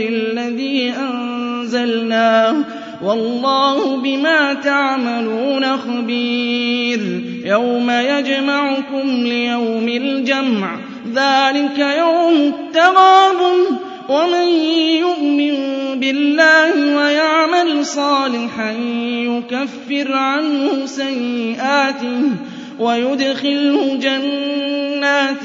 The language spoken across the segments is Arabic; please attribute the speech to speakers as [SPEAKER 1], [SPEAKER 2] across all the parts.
[SPEAKER 1] الَّذِي أَنزَلْنَا ۚ وَاللَّهُ بِمَا تَعْمَلُونَ خَبِيرٌ يَوْمَ يَجْمَعُكُمْ لِيَوْمِ الْجَمْعِ ۖ ذَٰلِكَ يَوْمُ التَّغَابُنِ ۗ وَمَن يُؤْمِن بِاللَّهِ وَيَعْمَلْ صَالِحًا يُكَفِّرْ عَنْهُ سَيِّئَاتِهِ وَيُدْخِلْهُ جَنَّاتٍ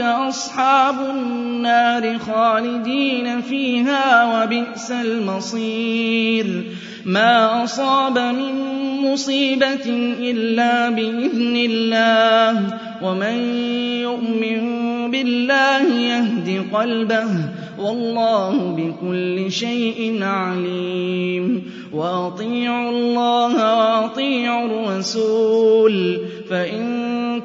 [SPEAKER 1] أَصْحَابُ النَّارِ خَالِدِينَ فِيهَا ۖ وَبِئْسَ الْمَصِيرُ. مَا أَصَابَ مِن مُّصِيبَةٍ إِلَّا بِإِذْنِ اللَّهِ ۗ. وَمَن يُؤْمِن بِاللَّهِ يَهْدِ قَلْبَهُ ۚ. وَاللَّهُ بِكُلِّ شَيْءٍ عَلِيمٌ. وَأَطِيعُوا اللَّهَ وَأَطِيعُوا الرَّسُولَ ۚ. فَإِن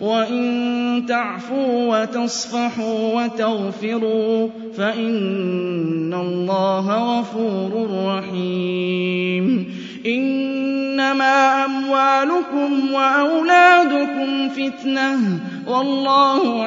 [SPEAKER 1] وَإِن تَعْفُوا وَتَصْفَحُوا وَتَغْفِرُوا فَإِنَّ اللَّهَ غَفُورٌ رَّحِيمٌ إِنَّمَا أَمْوَالُكُمْ وَأَوْلَادُكُمْ فِتْنَةٌ ۚ وَاللَّهُ